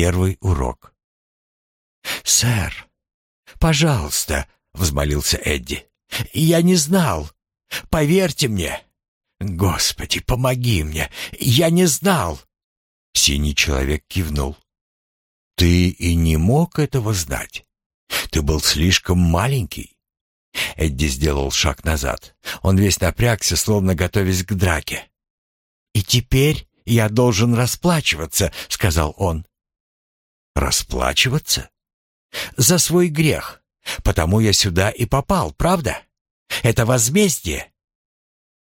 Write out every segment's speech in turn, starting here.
первый урок. «Сэр, пожалуйста», — взмолился Эдди. «Я не знал. Поверьте мне. Господи, помоги мне. Я не знал». Синий человек кивнул. «Ты и не мог этого знать. Ты был слишком маленький». Эдди сделал шаг назад. Он весь напрягся, словно готовясь к драке. «И теперь я должен расплачиваться», — сказал он. «Расплачиваться?» «За свой грех. Потому я сюда и попал, правда? Это возмездие».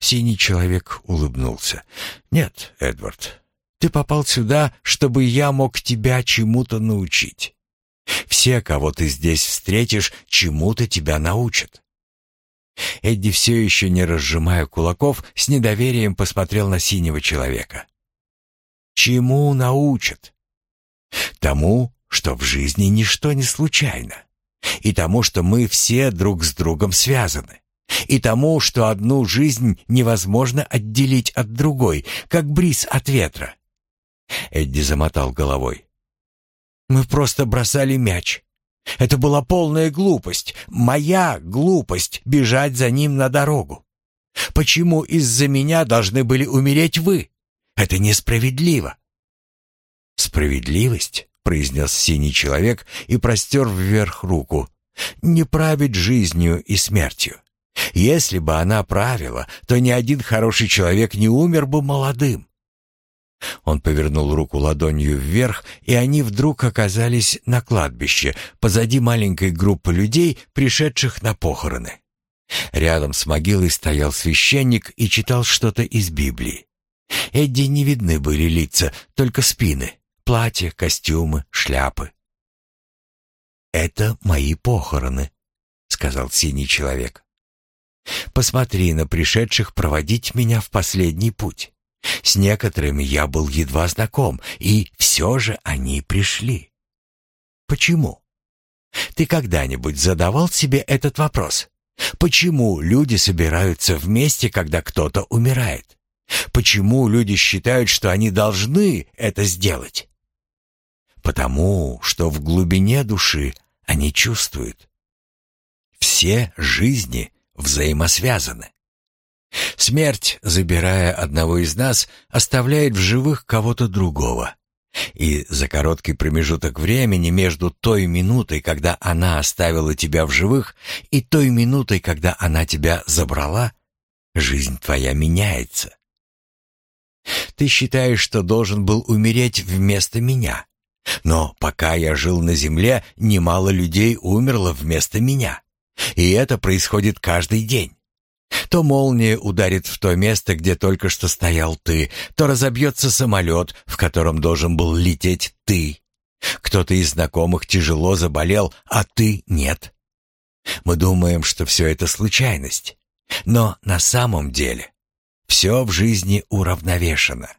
Синий человек улыбнулся. «Нет, Эдвард, ты попал сюда, чтобы я мог тебя чему-то научить. Все, кого ты здесь встретишь, чему-то тебя научат. Эдди все еще не разжимая кулаков, с недоверием посмотрел на синего человека. Чему научат? Тому, что в жизни ничто не случайно. И тому, что мы все друг с другом связаны. И тому, что одну жизнь невозможно отделить от другой, как бриз от ветра. Эдди замотал головой. Мы просто бросали мяч. Это была полная глупость, моя глупость бежать за ним на дорогу. Почему из-за меня должны были умереть вы? Это несправедливо. Справедливость, произнес синий человек и простер вверх руку. Не править жизнью и смертью. Если бы она правила, то ни один хороший человек не умер бы молодым. Он повернул руку ладонью вверх, и они вдруг оказались на кладбище, позади маленькой группы людей, пришедших на похороны. Рядом с могилой стоял священник и читал что-то из Библии. Эдди не видны были лица, только спины, платья, костюмы, шляпы. «Это мои похороны», — сказал синий человек. «Посмотри на пришедших проводить меня в последний путь. С некоторыми я был едва знаком, и все же они пришли. Почему? Ты когда-нибудь задавал себе этот вопрос? Почему люди собираются вместе, когда кто-то умирает? Почему люди считают, что они должны это сделать? Потому что в глубине души они чувствуют. Все жизни взаимосвязаны. Смерть, забирая одного из нас, оставляет в живых кого-то другого. И за короткий промежуток времени между той минутой, когда она оставила тебя в живых, и той минутой, когда она тебя забрала, жизнь твоя меняется. Ты считаешь, что должен был умереть вместо меня. Но пока я жил на земле, немало людей умерло вместо меня. И это происходит каждый день. То молния ударит в то место, где только что стоял ты, то разобьется самолет, в котором должен был лететь ты. Кто-то из знакомых тяжело заболел, а ты нет. Мы думаем, что все это случайность. Но на самом деле все в жизни уравновешено.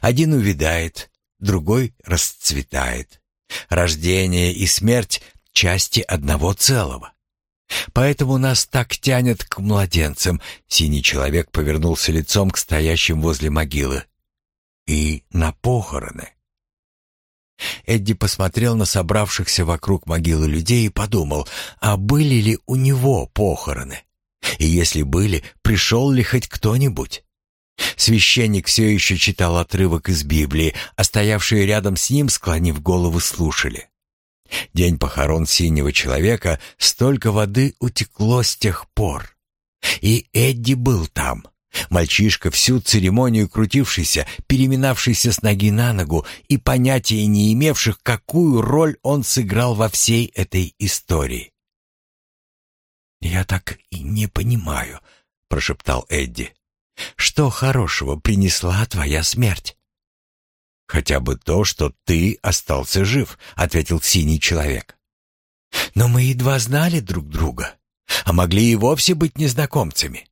Один увядает, другой расцветает. Рождение и смерть — части одного целого. Поэтому нас так тянет к младенцам. Синий человек повернулся лицом к стоящим возле могилы. И на похороны. Эдди посмотрел на собравшихся вокруг могилы людей и подумал, а были ли у него похороны? И если были, пришел ли хоть кто-нибудь? Священник все еще читал отрывок из Библии, а стоявшие рядом с ним, склонив головы, слушали. День похорон синего человека, столько воды утекло с тех пор. И Эдди был там. Мальчишка, всю церемонию крутившийся, переминавшийся с ноги на ногу и понятия не имевших, какую роль он сыграл во всей этой истории. «Я так и не понимаю», — прошептал Эдди. «Что хорошего принесла твоя смерть?» «Хотя бы то, что ты остался жив», — ответил синий человек. «Но мы едва знали друг друга, а могли и вовсе быть незнакомцами».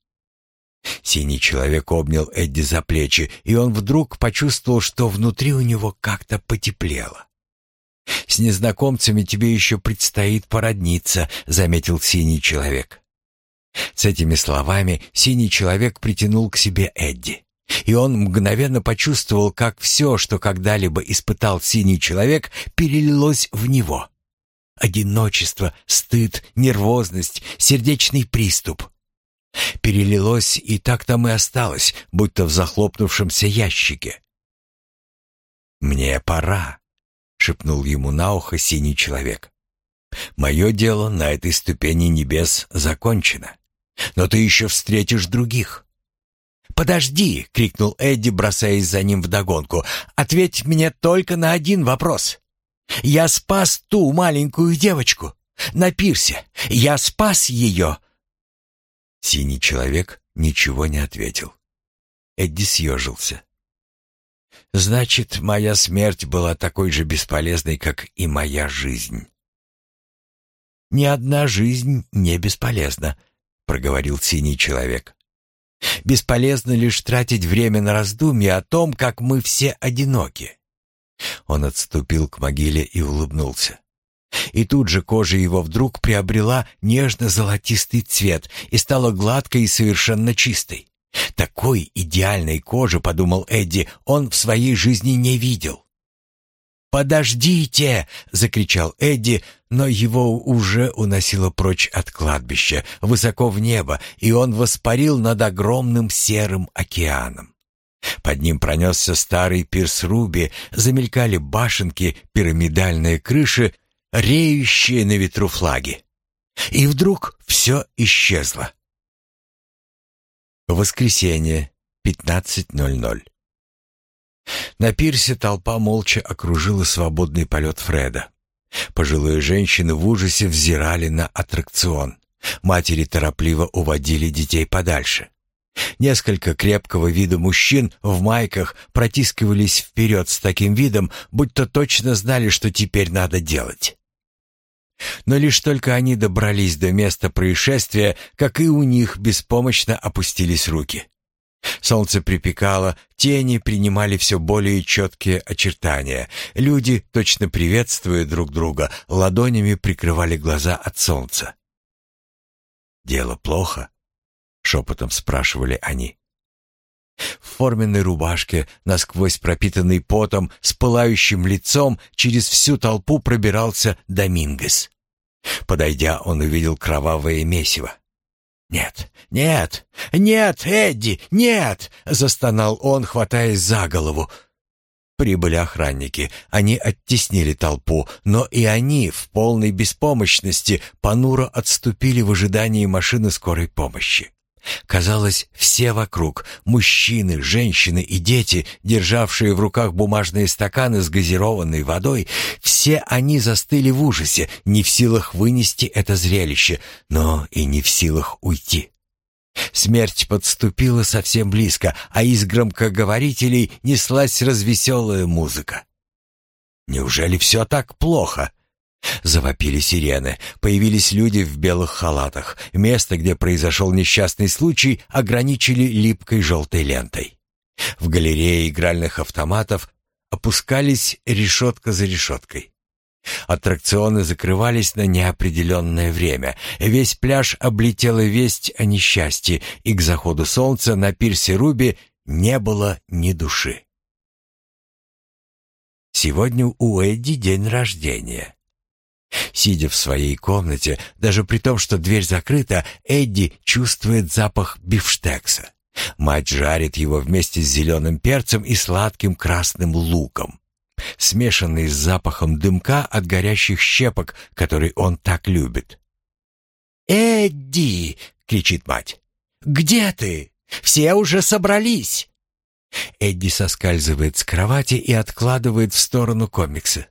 Синий человек обнял Эдди за плечи, и он вдруг почувствовал, что внутри у него как-то потеплело. «С незнакомцами тебе еще предстоит породниться», — заметил синий человек. С этими словами синий человек притянул к себе Эдди. И он мгновенно почувствовал, как все, что когда-либо испытал синий человек, перелилось в него. Одиночество, стыд, нервозность, сердечный приступ. Перелилось и так там и осталось, будто в захлопнувшемся ящике. «Мне пора», — шепнул ему на ухо синий человек. «Мое дело на этой ступени небес закончено, но ты еще встретишь других». «Подожди!» — крикнул Эдди, бросаясь за ним вдогонку. «Ответь мне только на один вопрос. Я спас ту маленькую девочку на пирсе. Я спас ее!» Синий человек ничего не ответил. Эдди съежился. «Значит, моя смерть была такой же бесполезной, как и моя жизнь». «Ни одна жизнь не бесполезна», — проговорил синий человек. «Бесполезно лишь тратить время на раздумья о том, как мы все одиноки». Он отступил к могиле и улыбнулся. И тут же кожа его вдруг приобрела нежно-золотистый цвет и стала гладкой и совершенно чистой. Такой идеальной кожи, подумал Эдди, он в своей жизни не видел. «Подождите!» — закричал Эдди, но его уже уносило прочь от кладбища, высоко в небо, и он воспарил над огромным серым океаном. Под ним пронесся старый пирс Руби, замелькали башенки, пирамидальные крыши, реющие на ветру флаги. И вдруг все исчезло. Воскресенье, 15.00. На пирсе толпа молча окружила свободный полет Фреда. Пожилые женщины в ужасе взирали на аттракцион. Матери торопливо уводили детей подальше. Несколько крепкого вида мужчин в майках протискивались вперед с таким видом, будто точно знали, что теперь надо делать. Но лишь только они добрались до места происшествия, как и у них беспомощно опустились руки. Солнце припекало, тени принимали все более четкие очертания. Люди, точно приветствуя друг друга, ладонями прикрывали глаза от солнца. «Дело плохо?» — шепотом спрашивали они. В форменной рубашке, насквозь пропитанный потом, с пылающим лицом, через всю толпу пробирался Домингес. Подойдя, он увидел кровавое месиво. «Нет, нет, нет, Эдди, нет!» — застонал он, хватаясь за голову. Прибыли охранники. Они оттеснили толпу, но и они в полной беспомощности понуро отступили в ожидании машины скорой помощи. Казалось, все вокруг, мужчины, женщины и дети, державшие в руках бумажные стаканы с газированной водой, все они застыли в ужасе, не в силах вынести это зрелище, но и не в силах уйти. Смерть подступила совсем близко, а из громкоговорителей неслась развеселая музыка. Неужели все так плохо? Завопили сирены. Появились люди в белых халатах. Место, где произошел несчастный случай, ограничили липкой желтой лентой. В галерее игральных автоматов опускались решетка за решеткой. Аттракционы закрывались на неопределенное время. Весь пляж облетела весть о несчастье, и к заходу солнца на пирсе Руби не было ни души. Сегодня у Эдди день рождения. Сидя в своей комнате, даже при том, что дверь закрыта, Эдди чувствует запах бифштекса. Мать жарит его вместе с зеленым перцем и сладким красным луком, смешанный с запахом дымка от горящих щепок, который он так любит. «Эдди!» — кричит мать. «Где ты? Все уже собрались!» Эдди соскальзывает с кровати и откладывает в сторону комиксы.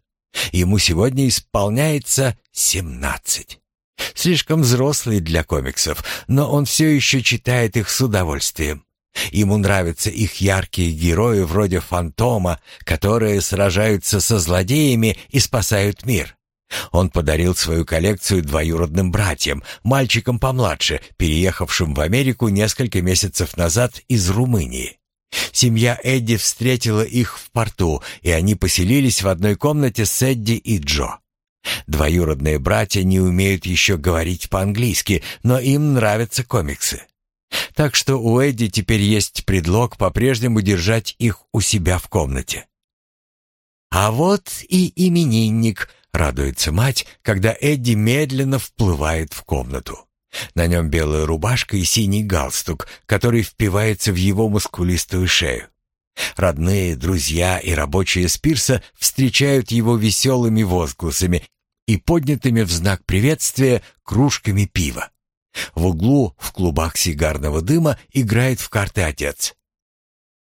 Ему сегодня исполняется семнадцать. Слишком взрослый для комиксов, но он все еще читает их с удовольствием. Ему нравятся их яркие герои вроде Фантома, которые сражаются со злодеями и спасают мир. Он подарил свою коллекцию двоюродным братьям, мальчикам помладше, переехавшим в Америку несколько месяцев назад из Румынии. Семья Эдди встретила их в порту, и они поселились в одной комнате с Эдди и Джо. Двоюродные братья не умеют еще говорить по-английски, но им нравятся комиксы. Так что у Эдди теперь есть предлог по-прежнему держать их у себя в комнате. «А вот и именинник», — радуется мать, когда Эдди медленно вплывает в комнату. На нем белая рубашка и синий галстук, который впивается в его мускулистую шею. Родные, друзья и рабочие Спирса встречают его веселыми возгласами и поднятыми в знак приветствия кружками пива. В углу, в клубах сигарного дыма, играет в карты отец.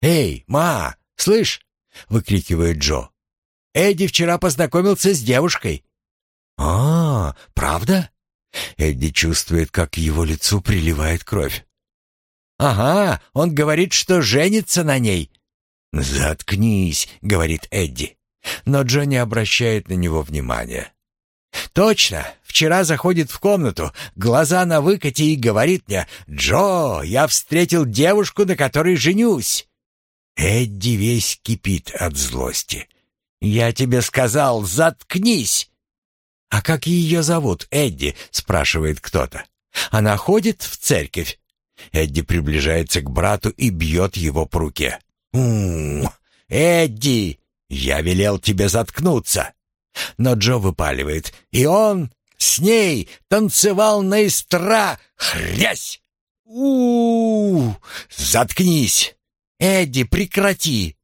«Эй, ма, слышь!» — выкрикивает Джо. «Эдди вчера познакомился с девушкой». «А, правда?» Эдди чувствует, как его лицу приливает кровь. «Ага, он говорит, что женится на ней». «Заткнись», — говорит Эдди. Но Джо не обращает на него внимания. «Точно! Вчера заходит в комнату, глаза на выкате и говорит мне, «Джо, я встретил девушку, на которой женюсь». Эдди весь кипит от злости. «Я тебе сказал, заткнись!» «А как ее зовут, Эдди?» — спрашивает кто-то. «Она ходит в церковь?» Эдди приближается к брату и бьет его по руке. «У-у-у! Эдди! Я велел тебе заткнуться!» Но Джо выпаливает. «И он с ней танцевал на эстра! Хрясь! у, -у, -у Заткнись! Эдди, прекрати!»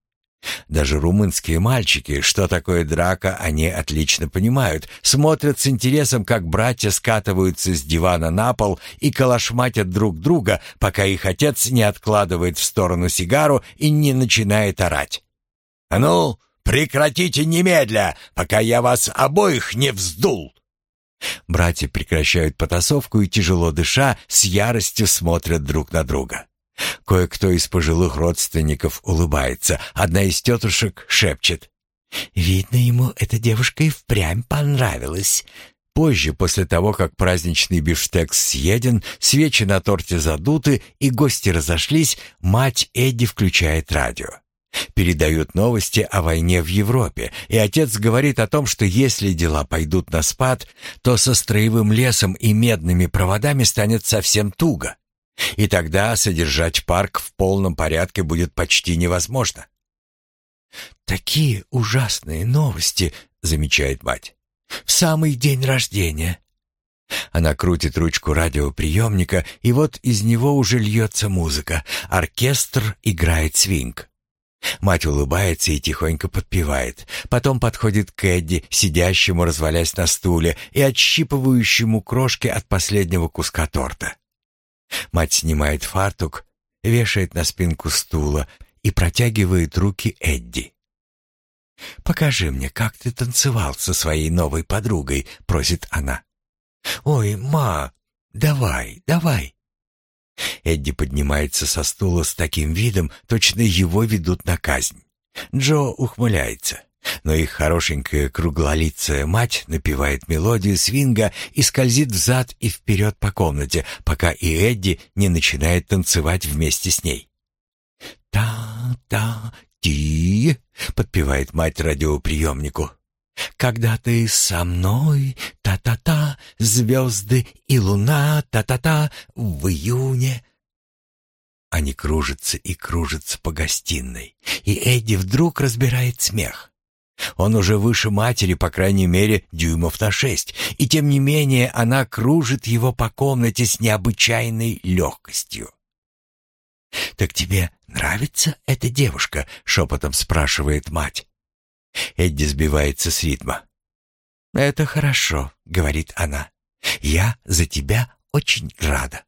Даже румынские мальчики, что такое драка, они отлично понимают, смотрят с интересом, как братья скатываются с дивана на пол и калашматят друг друга, пока их отец не откладывает в сторону сигару и не начинает орать. «А ну, прекратите немедля, пока я вас обоих не вздул!» Братья прекращают потасовку и, тяжело дыша, с яростью смотрят друг на друга. Кое-кто из пожилых родственников улыбается. Одна из тетушек шепчет. «Видно, ему эта девушка и впрямь понравилась». Позже, после того, как праздничный бифштекс съеден, свечи на торте задуты и гости разошлись, мать Эдди включает радио. Передают новости о войне в Европе, и отец говорит о том, что если дела пойдут на спад, то со строевым лесом и медными проводами станет совсем туго. И тогда содержать парк в полном порядке будет почти невозможно. «Такие ужасные новости», — замечает мать. «В самый день рождения». Она крутит ручку радиоприемника, и вот из него уже льется музыка. Оркестр играет свинг. Мать улыбается и тихонько подпевает. Потом подходит к Эдди, сидящему, развалясь на стуле, и отщипывающему крошки от последнего куска торта. Мать снимает фартук, вешает на спинку стула и протягивает руки Эдди. «Покажи мне, как ты танцевал со своей новой подругой», — просит она. «Ой, ма, давай, давай». Эдди поднимается со стула с таким видом, точно его ведут на казнь. Джо ухмыляется. Но их хорошенькая круглолицая мать напевает мелодию свинга и скользит взад и вперед по комнате, пока и Эдди не начинает танцевать вместе с ней. «Та-та-ти», — подпевает мать радиоприемнику. «Когда ты со мной, та-та-та, звезды и луна, та-та-та, в июне». Они кружатся и кружатся по гостиной, и Эдди вдруг разбирает смех. Он уже выше матери, по крайней мере, дюймов на шесть, и тем не менее она кружит его по комнате с необычайной легкостью. «Так тебе нравится эта девушка?» — шепотом спрашивает мать. Эдди сбивается с ритма. «Это хорошо», — говорит она. «Я за тебя очень рада».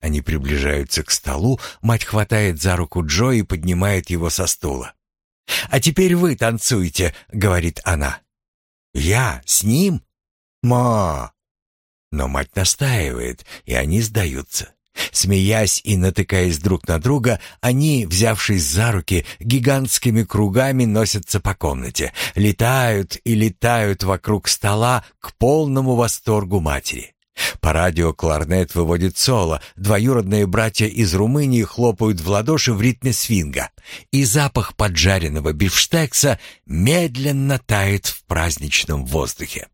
Они приближаются к столу, мать хватает за руку Джо и поднимает его со стула. «А теперь вы танцуйте», — говорит она. «Я с ним? Ма!» Но мать настаивает, и они сдаются. Смеясь и натыкаясь друг на друга, они, взявшись за руки, гигантскими кругами носятся по комнате, летают и летают вокруг стола к полному восторгу матери. По радио кларнет выводит соло, двоюродные братья из Румынии хлопают в ладоши в ритме свинга, и запах поджаренного бифштекса медленно тает в праздничном воздухе.